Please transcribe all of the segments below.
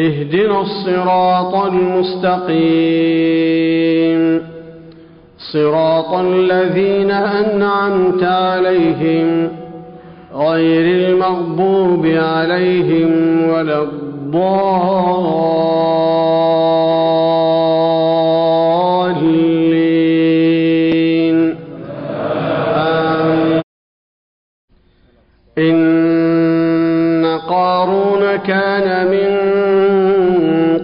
اهدنا الصراط المستقيم. صراط الذين أنعمت عليهم غير المغضوب عليهم ولا الضالين. آمين. إن قارون كان من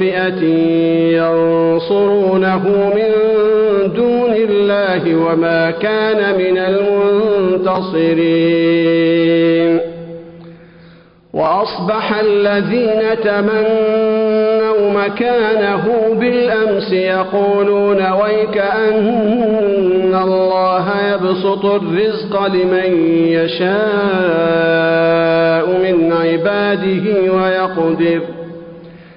فئة ينصرونه من دون الله وما كان من المنتصرين وأصبح الذين تمنوا مكانه بالأمس يقولون ويك أن الله يبسط الرزق لمن يشاء من عباده ويقدر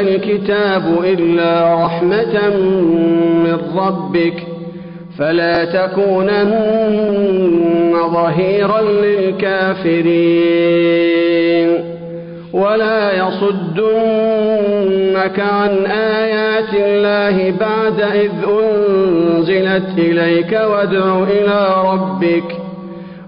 الكتاب إلا رحمة من ربك فلا تكونن ظهيرا للكافرين ولا يصدنك عن آيات الله بعد إذ أنزلت إليك وادع إلى ربك